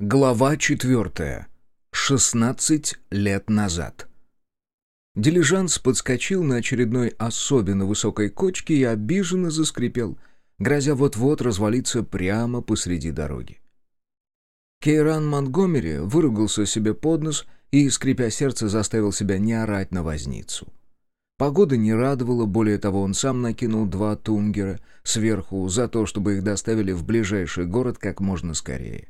Глава четвертая. Шестнадцать лет назад. Дилижанс подскочил на очередной особенно высокой кочке и обиженно заскрипел, грозя вот-вот развалиться прямо посреди дороги. Кейран Монтгомери выругался себе под нос и, скрипя сердце, заставил себя не орать на возницу. Погода не радовала, более того, он сам накинул два тунгера сверху за то, чтобы их доставили в ближайший город как можно скорее.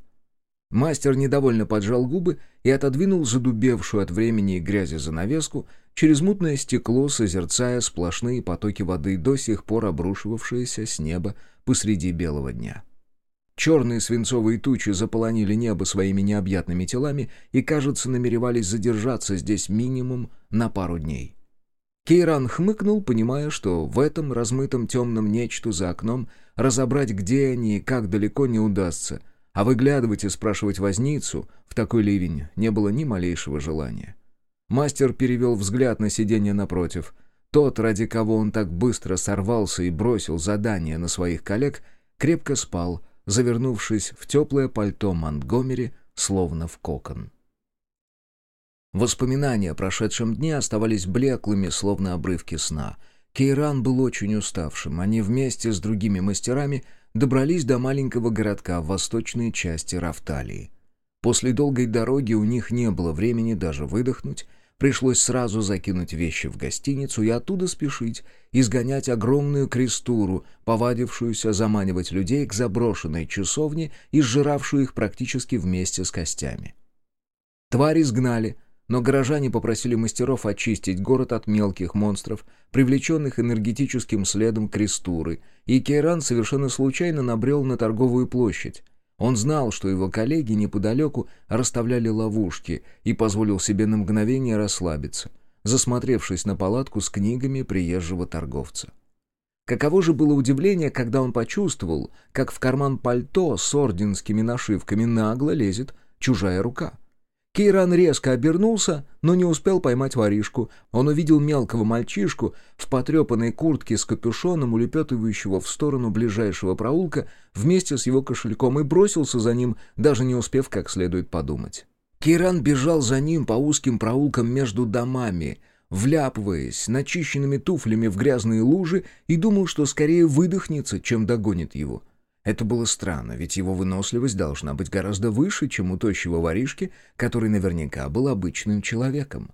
Мастер недовольно поджал губы и отодвинул задубевшую от времени и грязи занавеску через мутное стекло, созерцая сплошные потоки воды, до сих пор обрушивавшиеся с неба посреди белого дня. Черные свинцовые тучи заполонили небо своими необъятными телами и, кажется, намеревались задержаться здесь минимум на пару дней. Кейран хмыкнул, понимая, что в этом размытом темном нечто за окном разобрать, где они и как далеко не удастся — а выглядывать и спрашивать возницу в такой ливень не было ни малейшего желания. Мастер перевел взгляд на сиденье напротив. Тот, ради кого он так быстро сорвался и бросил задание на своих коллег, крепко спал, завернувшись в теплое пальто Монтгомери, словно в кокон. Воспоминания о прошедшем дне оставались блеклыми, словно обрывки сна. Кейран был очень уставшим. Они вместе с другими мастерами добрались до маленького городка в восточной части Рафталии. После долгой дороги у них не было времени даже выдохнуть, пришлось сразу закинуть вещи в гостиницу и оттуда спешить, изгонять огромную крестуру, повадившуюся заманивать людей к заброшенной часовне и сжиравшую их практически вместе с костями. Твари сгнали — но горожане попросили мастеров очистить город от мелких монстров, привлеченных энергетическим следом крестуры, и Кейран совершенно случайно набрел на торговую площадь. Он знал, что его коллеги неподалеку расставляли ловушки и позволил себе на мгновение расслабиться, засмотревшись на палатку с книгами приезжего торговца. Каково же было удивление, когда он почувствовал, как в карман пальто с орденскими нашивками нагло лезет чужая рука — Кейран резко обернулся, но не успел поймать воришку. Он увидел мелкого мальчишку в потрепанной куртке с капюшоном, улепетывающего в сторону ближайшего проулка вместе с его кошельком и бросился за ним, даже не успев как следует подумать. Кейран бежал за ним по узким проулкам между домами, вляпываясь начищенными туфлями в грязные лужи и думал, что скорее выдохнется, чем догонит его. Это было странно, ведь его выносливость должна быть гораздо выше, чем у тощего воришки, который наверняка был обычным человеком.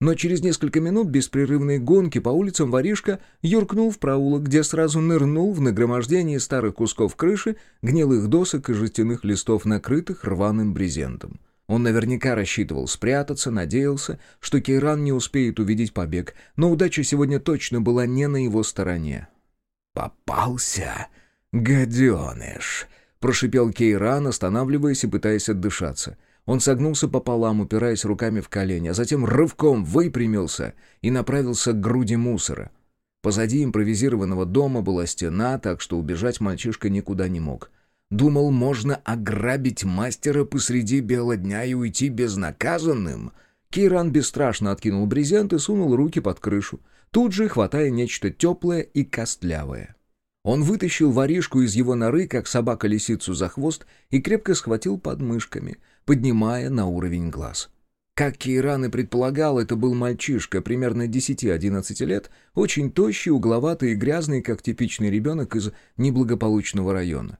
Но через несколько минут беспрерывной гонки по улицам воришка юркнул в проулок, где сразу нырнул в нагромождение старых кусков крыши, гнилых досок и жестяных листов, накрытых рваным брезентом. Он наверняка рассчитывал спрятаться, надеялся, что Кейран не успеет увидеть побег, но удача сегодня точно была не на его стороне. «Попался!» «Гаденыш!» — прошипел Кейран, останавливаясь и пытаясь отдышаться. Он согнулся пополам, упираясь руками в колени, а затем рывком выпрямился и направился к груди мусора. Позади импровизированного дома была стена, так что убежать мальчишка никуда не мог. Думал, можно ограбить мастера посреди бела дня и уйти безнаказанным. Кейран бесстрашно откинул брезент и сунул руки под крышу, тут же хватая нечто теплое и костлявое. Он вытащил воришку из его норы, как собака лисицу за хвост, и крепко схватил подмышками, поднимая на уровень глаз. Как Кейран и предполагал, это был мальчишка, примерно 10-11 лет, очень тощий, угловатый и грязный, как типичный ребенок из неблагополучного района.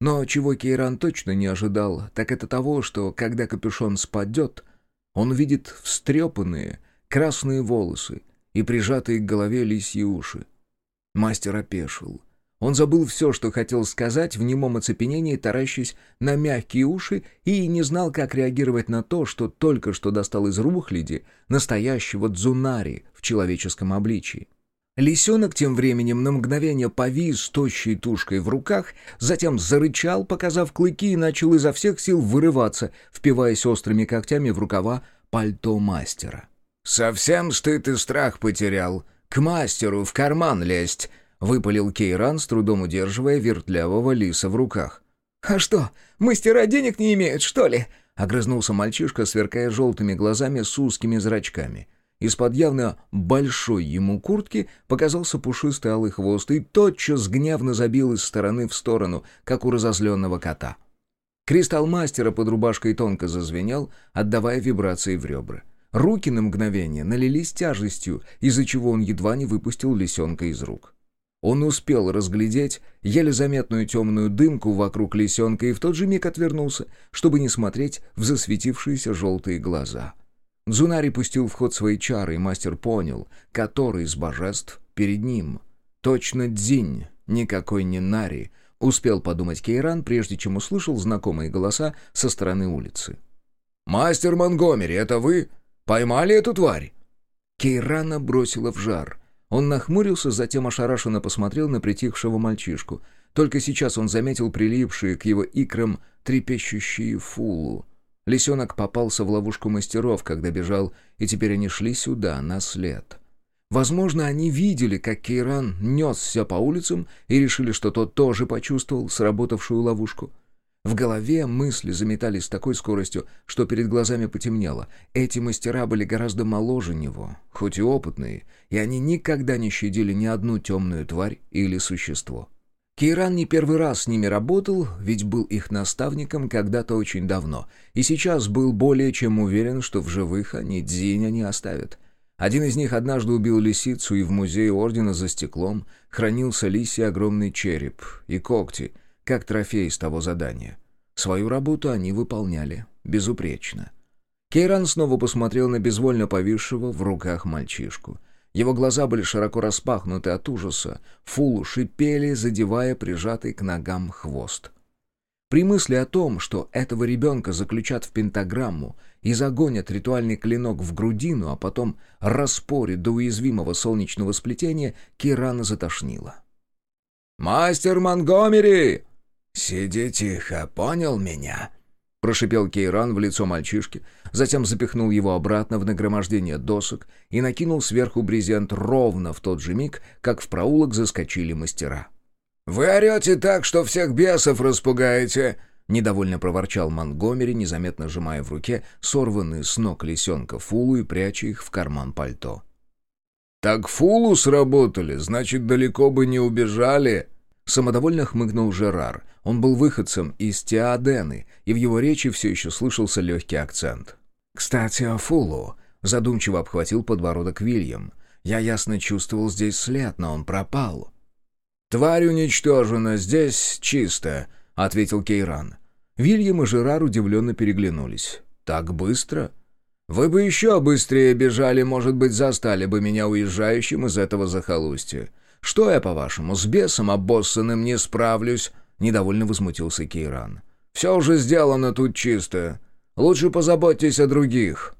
Но чего Кейран точно не ожидал, так это того, что, когда капюшон спадет, он увидит встрепанные красные волосы и прижатые к голове лисьи уши. Мастер опешил — он забыл все, что хотел сказать, в немом оцепенении таращась на мягкие уши и не знал, как реагировать на то, что только что достал из рухляди настоящего дзунари в человеческом обличии. Лисенок тем временем на мгновение повис тощей тушкой в руках, затем зарычал, показав клыки, и начал изо всех сил вырываться, впиваясь острыми когтями в рукава пальто мастера. «Совсем стыд и страх потерял. К мастеру в карман лезть!» Выпалил Кейран, с трудом удерживая вертлявого лиса в руках. «А что, мастера денег не имеют, что ли?» Огрызнулся мальчишка, сверкая желтыми глазами с узкими зрачками. Из-под явно большой ему куртки показался пушистый алый хвост и тотчас гневно забил из стороны в сторону, как у разозленного кота. Кристалл мастера под рубашкой тонко зазвенел, отдавая вибрации в ребра. Руки на мгновение налились тяжестью, из-за чего он едва не выпустил лисенка из рук. Он успел разглядеть еле заметную темную дымку вокруг лисенка и в тот же миг отвернулся, чтобы не смотреть в засветившиеся желтые глаза. Дзунари пустил в ход свои чары, и мастер понял, который из божеств перед ним. Точно Дзинь, никакой не Нари, успел подумать Кейран, прежде чем услышал знакомые голоса со стороны улицы. «Мастер Монгомери, это вы? Поймали эту тварь?» Кейрана бросила в жар — он нахмурился, затем ошарашенно посмотрел на притихшего мальчишку. Только сейчас он заметил прилипшие к его икрам трепещущие фулу. Лисенок попался в ловушку мастеров, когда бежал, и теперь они шли сюда, на след. Возможно, они видели, как Кейран несся по улицам и решили, что тот тоже почувствовал сработавшую ловушку. В голове мысли заметались с такой скоростью, что перед глазами потемнело. Эти мастера были гораздо моложе него, хоть и опытные, и они никогда не щадили ни одну темную тварь или существо. Кейран не первый раз с ними работал, ведь был их наставником когда-то очень давно, и сейчас был более чем уверен, что в живых они Дзиня не оставят. Один из них однажды убил лисицу, и в музее Ордена за стеклом хранился лисий огромный череп и когти — как трофей с того задания. Свою работу они выполняли безупречно. Кейран снова посмотрел на безвольно повисшего в руках мальчишку. Его глаза были широко распахнуты от ужаса, фулу шипели, задевая прижатый к ногам хвост. При мысли о том, что этого ребенка заключат в пентаграмму и загонят ритуальный клинок в грудину, а потом распорят до уязвимого солнечного сплетения, Кирана затошнила. «Мастер Монгомери!» «Сиди тихо, понял меня?» Прошипел Кейран в лицо мальчишки, затем запихнул его обратно в нагромождение досок и накинул сверху брезент ровно в тот же миг, как в проулок заскочили мастера. «Вы орете так, что всех бесов распугаете!» Недовольно проворчал Монгомери, незаметно сжимая в руке сорванные с ног лисенка фулу и пряча их в карман пальто. «Так фулу сработали, значит, далеко бы не убежали!» Самодовольно хмыкнул Жерар. Он был выходцем из Теодены, и в его речи все еще слышался легкий акцент. «Кстати, о Фулу», — задумчиво обхватил подбородок Вильям. «Я ясно чувствовал здесь след, но он пропал». «Тварь уничтожена, здесь чисто», — ответил Кейран. Вильям и Жерар удивленно переглянулись. «Так быстро?» «Вы бы еще быстрее бежали, может быть, застали бы меня уезжающим из этого захолустья. «Что я, по-вашему, с бесом обоссанным не справлюсь?» — недовольно возмутился Кейран. «Все уже сделано тут чисто. Лучше позаботьтесь о других».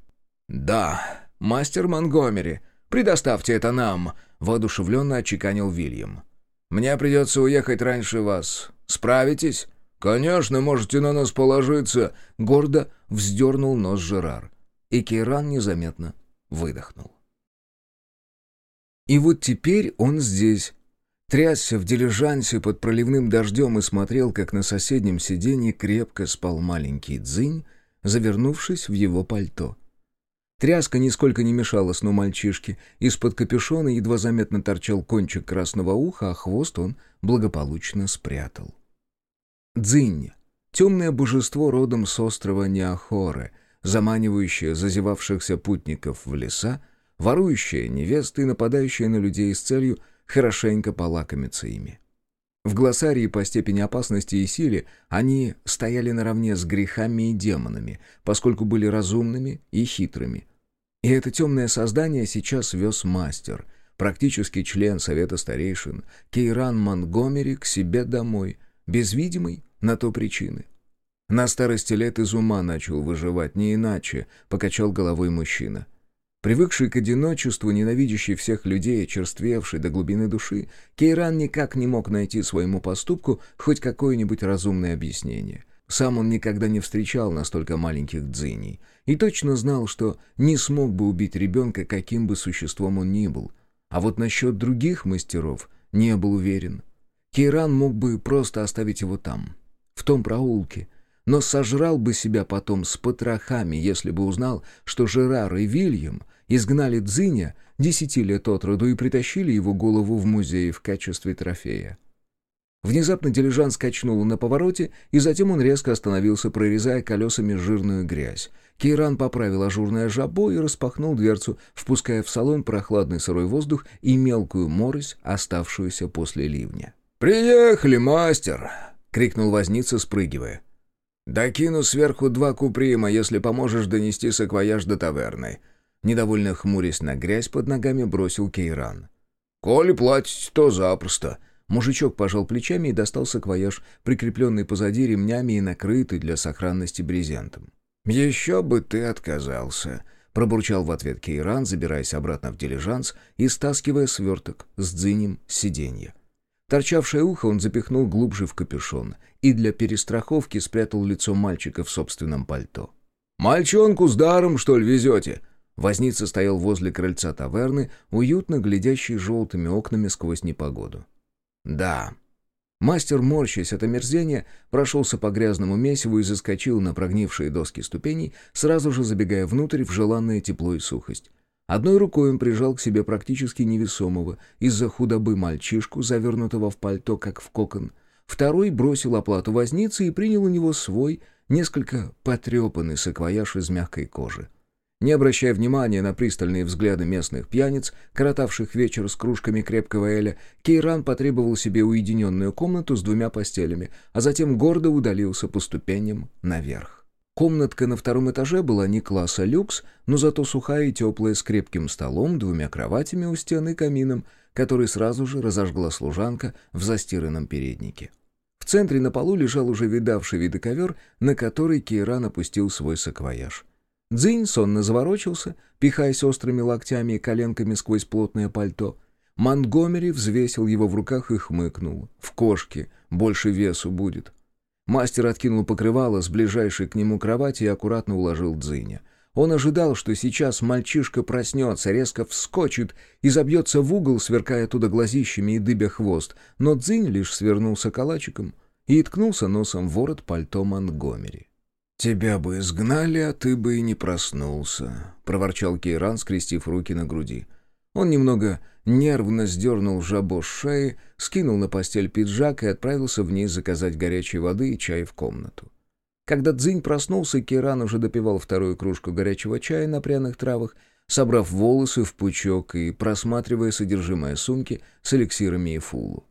«Да, мастер Монгомери, предоставьте это нам», — воодушевленно отчеканил Вильям. «Мне придется уехать раньше вас. Справитесь?» «Конечно, можете на нас положиться», — гордо вздернул нос Жерар. И Кейран незаметно выдохнул. И вот теперь он здесь. Трясся в дилижансе под проливным дождем и смотрел, как на соседнем сиденье крепко спал маленький дзынь, завернувшись в его пальто. Тряска нисколько не мешала сну мальчишки. Из-под капюшона едва заметно торчал кончик красного уха, а хвост он благополучно спрятал. Дзынь — темное божество родом с острова Неохоре, заманивающее зазевавшихся путников в леса, ворующая невесты и нападающая на людей с целью хорошенько полакомиться ими. В глоссарии по степени опасности и силе они стояли наравне с грехами и демонами, поскольку были разумными и хитрыми. И это темное создание сейчас вез мастер, практически член Совета Старейшин, Кейран Монгомери к себе домой, без видимой на то причины. На старости лет из ума начал выживать, не иначе, покачал головой мужчина. Привыкший к одиночеству, ненавидящий всех людей, очерствевший до глубины души, Кейран никак не мог найти своему поступку хоть какое-нибудь разумное объяснение. Сам он никогда не встречал настолько маленьких дзыней и точно знал, что не смог бы убить ребенка, каким бы существом он ни был. А вот насчет других мастеров не был уверен. Кейран мог бы просто оставить его там, в том проулке, но сожрал бы себя потом с потрохами, если бы узнал, что Жерар и Вильям изгнали Дзиня десяти лет от роду и притащили его голову в музей в качестве трофея. Внезапно дилижанс качнул на повороте, и затем он резко остановился, прорезая колесами жирную грязь. Кейран поправил ажурное жабо и распахнул дверцу, впуская в салон прохладный сырой воздух и мелкую морось, оставшуюся после ливня. «Приехали, мастер!» — крикнул возница, спрыгивая. «Докину сверху два куприма, если поможешь донести саквояж до таверны». Недовольно хмурясь на грязь под ногами, бросил Кейран. «Коли платить, то запросто». Мужичок пожал плечами и достал саквояж, прикрепленный позади ремнями и накрытый для сохранности брезентом. «Еще бы ты отказался», — пробурчал в ответ Кейран, забираясь обратно в дилижанс и стаскивая сверток с дзынем с сиденья. Торчавшее ухо он запихнул глубже в капюшон и для перестраховки спрятал лицо мальчика в собственном пальто. «Мальчонку с даром, что ли, везете?» Возница стоял возле крыльца таверны, уютно глядящий желтыми окнами сквозь непогоду. «Да». Мастер, морщась от омерзения, прошелся по грязному месиву и заскочил на прогнившие доски ступеней, сразу же забегая внутрь в желанное тепло и сухость. Одной рукой он прижал к себе практически невесомого из-за худобы мальчишку, завернутого в пальто, как в кокон. Второй бросил оплату возницы и принял у него свой, несколько потрепанный саквояж из мягкой кожи. Не обращая внимания на пристальные взгляды местных пьяниц, коротавших вечер с кружками крепкого эля, Кейран потребовал себе уединенную комнату с двумя постелями, а затем гордо удалился по ступеням наверх. Комнатка на втором этаже была не класса люкс, но зато сухая и теплая, с крепким столом, двумя кроватями у стены и камином, который сразу же разожгла служанка в застиранном переднике. В центре на полу лежал уже видавший виды ковер, на который Кейран опустил свой саквояж. Дзинь сонно заворочился, пихаясь острыми локтями и коленками сквозь плотное пальто. Монгомери взвесил его в руках и хмыкнул. «В кошке больше весу будет». Мастер откинул покрывало с ближайшей к нему кровати и аккуратно уложил Дзиня. Он ожидал, что сейчас мальчишка проснется, резко вскочит и забьется в угол, сверкая оттуда глазищами и дыбя хвост, но Дзинь лишь свернулся калачиком и ткнулся носом в ворот пальто Монгомери. «Тебя бы изгнали, а ты бы и не проснулся», — проворчал Кейран, скрестив руки на груди. Он немного нервно сдернул жабо с шеи, скинул на постель пиджак и отправился вниз заказать горячей воды и чай в комнату. Когда Дзинь проснулся, Кейран уже допивал вторую кружку горячего чая на пряных травах, собрав волосы в пучок и просматривая содержимое сумки с эликсирами и фулу.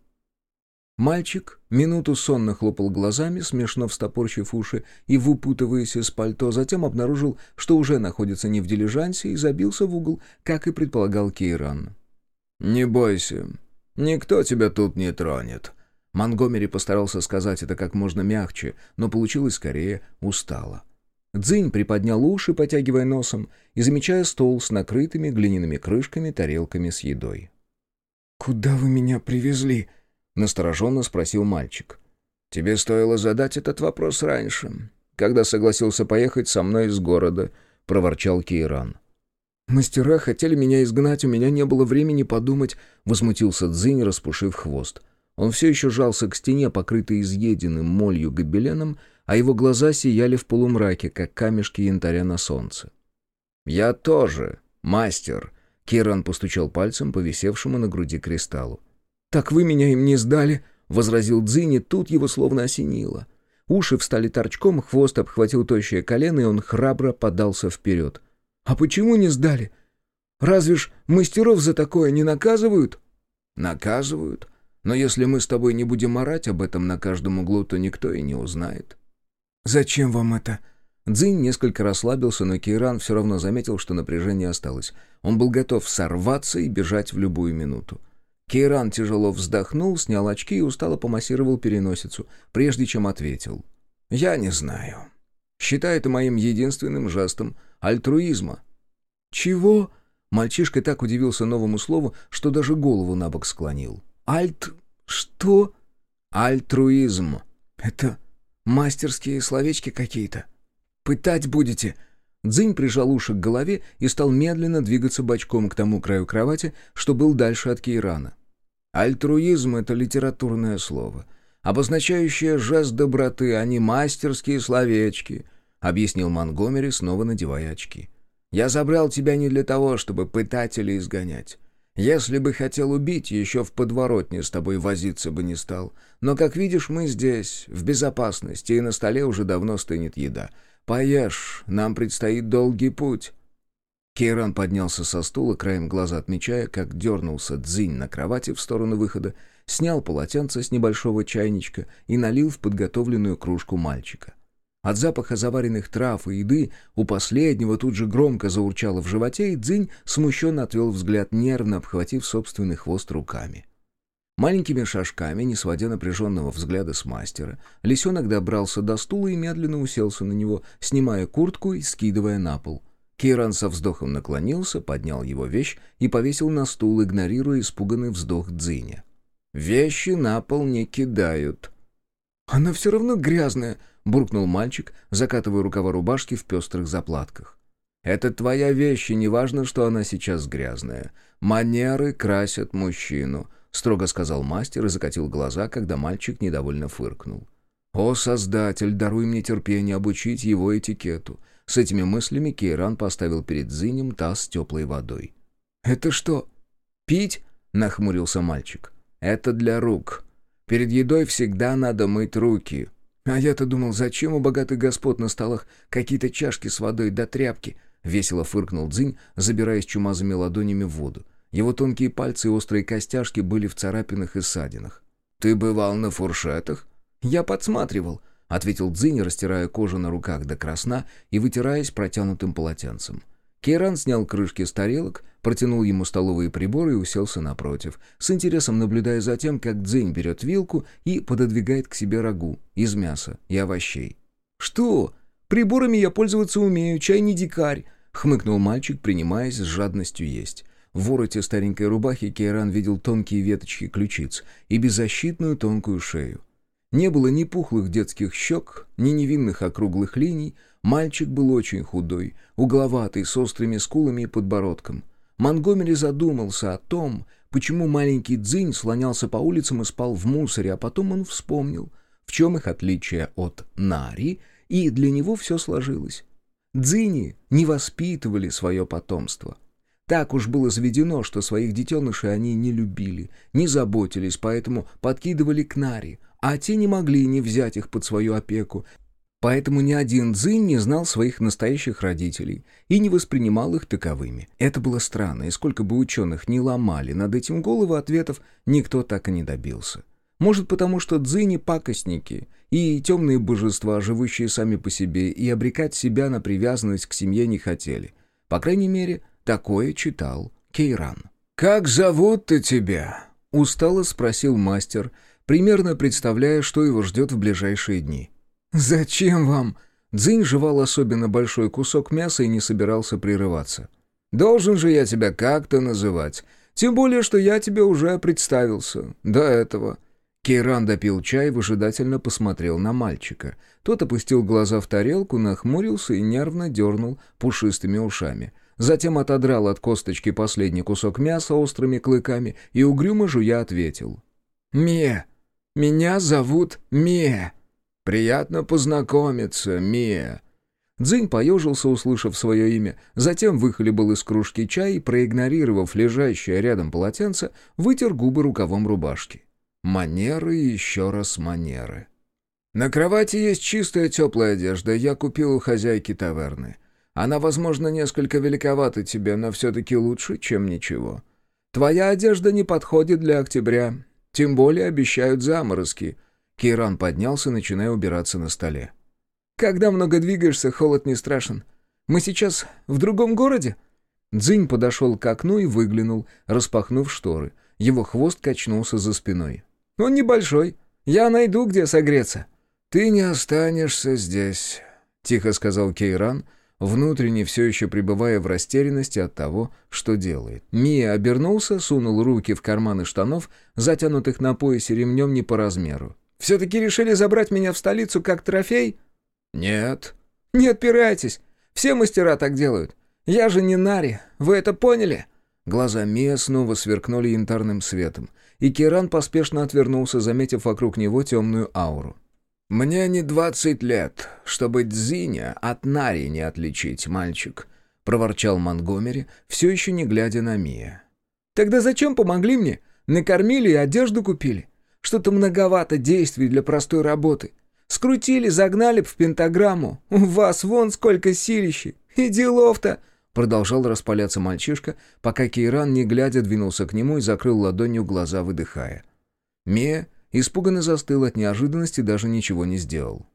Мальчик минуту сонно хлопал глазами, смешно встопорчив уши и выпутываясь из пальто, затем обнаружил, что уже находится не в дилижансе и забился в угол, как и предполагал Кейран. «Не бойся, никто тебя тут не тронет». Монгомери постарался сказать это как можно мягче, но получилось скорее устало. Дзынь приподнял уши, потягивая носом, и замечая стол с накрытыми глиняными крышками, тарелками с едой. «Куда вы меня привезли?» — настороженно спросил мальчик. «Тебе стоило задать этот вопрос раньше, когда согласился поехать со мной из города», — проворчал Кейран. «Мастера хотели меня изгнать, у меня не было времени подумать», — возмутился Дзинь, распушив хвост. Он все еще жался к стене, покрытой изъеденным молью гобеленом, а его глаза сияли в полумраке, как камешки янтаря на солнце. «Я тоже, мастер», — Киран постучал пальцем по висевшему на груди кристаллу. «Так вы меня им не сдали», — возразил Дзини, тут его словно осенило. Уши встали торчком, хвост обхватил тощее колено, и он храбро подался вперед. «А почему не сдали? Разве ж мастеров за такое не наказывают?» «Наказывают. Но если мы с тобой не будем орать об этом на каждом углу, то никто и не узнает». «Зачем вам это?» Дзинь несколько расслабился, но Кейран все равно заметил, что напряжение осталось. Он был готов сорваться и бежать в любую минуту. Кейран тяжело вздохнул, снял очки и устало помассировал переносицу, прежде чем ответил. «Я не знаю. Считай это моим единственным жестом альтруизма». «Чего?» Мальчишка так удивился новому слову, что даже голову на бок склонил. «Альт... что?» «Альтруизм». «Это мастерские словечки какие-то. Пытать будете?» Дзинь прижал уши к голове и стал медленно двигаться бочком к тому краю кровати, что был дальше от Кейрана. Альтруизм — это литературное слово, обозначающее жест доброты, а не мастерские словечки, — объяснил Монгомери, снова надевая очки. «Я забрал тебя не для того, чтобы пытать или изгонять. Если бы хотел убить, еще в подворотне с тобой возиться бы не стал. Но, как видишь, мы здесь, в безопасности, и на столе уже давно стынет еда. Поешь, нам предстоит долгий путь». Кейран поднялся со стула, краем глаза отмечая, как дернулся дзинь на кровати в сторону выхода, снял полотенце с небольшого чайничка и налил в подготовленную кружку мальчика. От запаха заваренных трав и еды у последнего тут же громко заурчало в животе, и Дзинь смущенно отвел взгляд, нервно обхватив собственный хвост руками. Маленькими шажками, не сводя напряженного взгляда с мастера, лисенок добрался до стула и медленно уселся на него, снимая куртку и скидывая на пол. Кейран со вздохом наклонился, поднял его вещь и повесил на стул, игнорируя испуганный вздох Дзиня. «Вещи на пол не кидают». «Она все равно грязная», — буркнул мальчик, закатывая рукава рубашки в пестрых заплатках. «Это твоя вещь, и неважно, что она сейчас грязная. Манеры красят мужчину», — строго сказал мастер и закатил глаза, когда мальчик недовольно фыркнул. «О, Создатель, даруй мне терпение обучить его этикету». С этими мыслями Кейран поставил перед Зинем таз с теплой водой. «Это что, пить?» — нахмурился мальчик. «Это для рук. Перед едой всегда надо мыть руки. А я-то думал, зачем у богатых господ на столах какие-то чашки с водой да тряпки? Весело фыркнул Дзинь, забираясь чумазыми ладонями в воду. Его тонкие пальцы и острые костяшки были в царапинах и ссадинах. «Ты бывал на фуршетах?» «Я подсматривал», — ответил Дзинь, растирая кожу на руках до красна и вытираясь протянутым полотенцем. Кейран снял крышки с тарелок, протянул ему столовые приборы и уселся напротив, с интересом наблюдая за тем, как Дзень берет вилку и пододвигает к себе рагу из мяса и овощей. «Что? Приборами я пользоваться умею, чай не дикарь», — хмыкнул мальчик, принимаясь с жадностью есть. В вороте старенькой рубахи Кейран видел тонкие веточки ключиц и беззащитную тонкую шею. Не было ни пухлых детских щек, ни невинных округлых линий, Мальчик был очень худой, угловатый, с острыми скулами и подбородком. Монгомери задумался о том, почему маленький Дзинь слонялся по улицам и спал в мусоре, а потом он вспомнил, в чем их отличие от Нари, и для него все сложилось. Дзини не воспитывали свое потомство. Так уж было заведено, что своих детенышей они не любили, не заботились, поэтому подкидывали к Нари, а те не могли не взять их под свою опеку, Поэтому ни один Дзинь не знал своих настоящих родителей и не воспринимал их таковыми. Это было странно, и сколько бы ученых не ломали над этим головы, ответов никто так и не добился. Может, потому что дзыни — пакостники и темные божества, живущие сами по себе, и обрекать себя на привязанность к семье не хотели. По крайней мере, такое читал Кейран. «Как зовут-то тебя?» — устало спросил мастер, примерно представляя, что его ждет в ближайшие дни. «Зачем вам?» Дзинь жевал особенно большой кусок мяса и не собирался прерываться. «Должен же я тебя как-то называть. Тем более, что я тебе уже представился. До этого». Кейран допил чай, выжидательно посмотрел на мальчика. Тот опустил глаза в тарелку, нахмурился и нервно дернул пушистыми ушами. Затем отодрал от косточки последний кусок мяса острыми клыками и угрюмо жуя ответил. «Ме! Меня зовут Ме!» «Приятно познакомиться, Мия». Дзинь поежился, услышав свое имя, затем выхлебал из кружки чай и, проигнорировав лежащее рядом полотенце, вытер губы рукавом рубашки. Манеры еще раз манеры. «На кровати есть чистая теплая одежда, я купил у хозяйки таверны. Она, возможно, несколько великовата тебе, но все-таки лучше, чем ничего. Твоя одежда не подходит для октября, тем более обещают заморозки». Кейран поднялся, начиная убираться на столе. «Когда много двигаешься, холод не страшен. Мы сейчас в другом городе?» Дзинь подошел к окну и выглянул, распахнув шторы. Его хвост качнулся за спиной. «Он небольшой. Я найду, где согреться». «Ты не останешься здесь», — тихо сказал Кейран, внутренне все еще пребывая в растерянности от того, что делает. Мия обернулся, сунул руки в карманы штанов, затянутых на поясе ремнем не по размеру. Все-таки решили забрать меня в столицу как трофей?» «Нет». «Не отпирайтесь. Все мастера так делают. Я же не Нари. Вы это поняли?» Глаза Мия снова сверкнули янтарным светом, и Киран поспешно отвернулся, заметив вокруг него темную ауру. «Мне не двадцать лет, чтобы Дзиня от Нари не отличить, мальчик», — проворчал Монгомери, все еще не глядя на Мия. «Тогда зачем помогли мне? Накормили и одежду купили. Что-то многовато действий для простой работы. Скрутили, загнали б в пентаграмму. У вас вон сколько силищей. И делов-то!» Продолжал распаляться мальчишка, пока Кейран, не глядя, двинулся к нему и закрыл ладонью глаза, выдыхая. Мия испуганно застыл от неожиданности, даже ничего не сделал.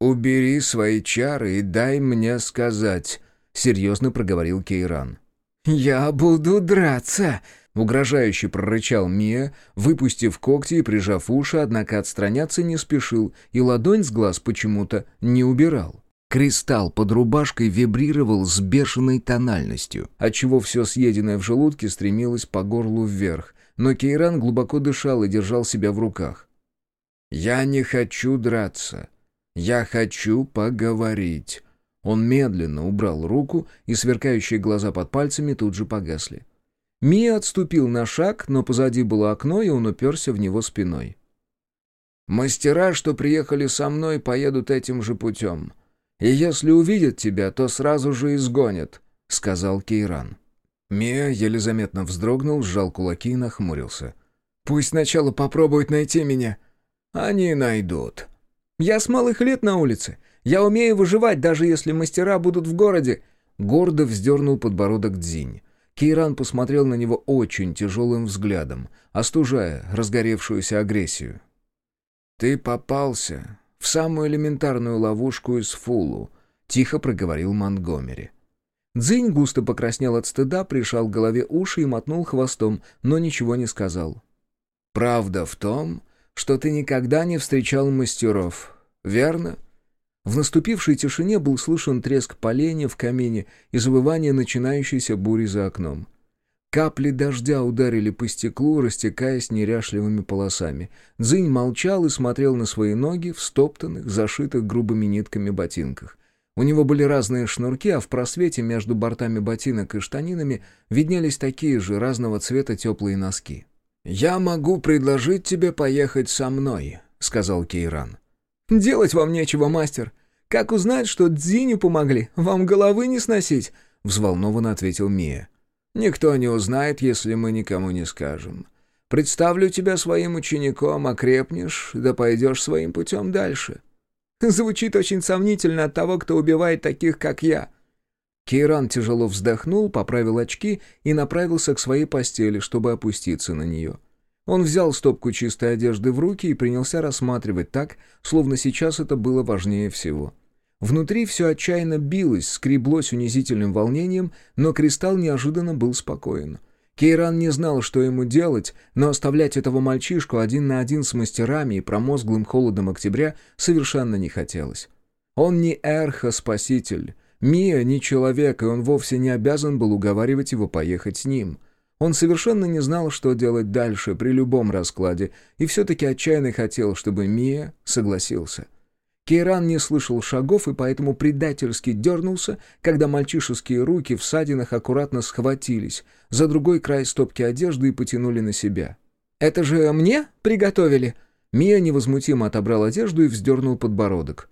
«Убери свои чары и дай мне сказать», — серьезно проговорил Кейран. «Я буду драться», — угрожающе прорычал Мия, выпустив когти и прижав уши, однако отстраняться не спешил и ладонь с глаз почему-то не убирал. Кристалл под рубашкой вибрировал с бешеной тональностью, отчего все съеденное в желудке стремилось по горлу вверх, но Кейран глубоко дышал и держал себя в руках. «Я не хочу драться. Я хочу поговорить». Он медленно убрал руку, и сверкающие глаза под пальцами тут же погасли. Мия отступил на шаг, но позади было окно, и он уперся в него спиной. «Мастера, что приехали со мной, поедут этим же путем. И если увидят тебя, то сразу же изгонят», — сказал Кейран. Мия еле заметно вздрогнул, сжал кулаки и нахмурился. «Пусть сначала попробуют найти меня». «Они найдут». «Я с малых лет на улице. Я умею выживать, даже если мастера будут в городе». Гордо вздернул подбородок Дзинь. Кейран посмотрел на него очень тяжелым взглядом, остужая разгоревшуюся агрессию. «Ты попался в самую элементарную ловушку из Фулу», — тихо проговорил Монгомери. Дзинь густо покраснел от стыда, прижал к голове уши и мотнул хвостом, но ничего не сказал. «Правда в том, что ты никогда не встречал мастеров, верно?» В наступившей тишине был слышен треск поленья в камине и завывание начинающейся бури за окном. Капли дождя ударили по стеклу, растекаясь неряшливыми полосами. Дзынь молчал и смотрел на свои ноги в стоптанных, зашитых грубыми нитками ботинках. У него были разные шнурки, а в просвете между бортами ботинок и штанинами виднелись такие же разного цвета теплые носки. «Я могу предложить тебе поехать со мной», — сказал Кейран. «Делать вам нечего, мастер. Как узнать, что Дзиню помогли? Вам головы не сносить?» — взволнованно ответил Мия. Никто не узнает, если мы никому не скажем. Представлю тебя своим учеником, окрепнешь, да пойдешь своим путем дальше. Звучит очень сомнительно от того, кто убивает таких, как я. Кейран тяжело вздохнул, поправил очки и направился к своей постели, чтобы опуститься на нее. Он взял стопку чистой одежды в руки и принялся рассматривать так, словно сейчас это было важнее всего. Внутри все отчаянно билось, скреблось унизительным волнением, но кристалл неожиданно был спокоен. Кейран не знал, что ему делать, но оставлять этого мальчишку один на один с мастерами и промозглым холодом октября совершенно не хотелось. Он не Эрха-спаситель, Мия не человек, и он вовсе не обязан был уговаривать его поехать с ним. Он совершенно не знал, что делать дальше при любом раскладе, и все-таки отчаянно хотел, чтобы Мия согласился. — Кейран не слышал шагов и поэтому предательски дернулся, когда мальчишеские руки в садинах аккуратно схватились за другой край стопки одежды и потянули на себя. «Это же мне приготовили?» Мия невозмутимо отобрал одежду и вздернул подбородок.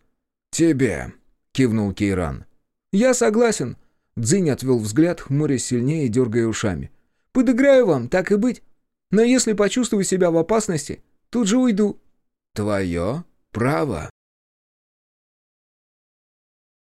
«Тебе», — кивнул Кейран. «Я согласен». Дзинь отвел взгляд, хмурясь сильнее и дергая ушами. «Подыграю вам, так и быть. Но если почувствую себя в опасности, тут же уйду». «Твое право».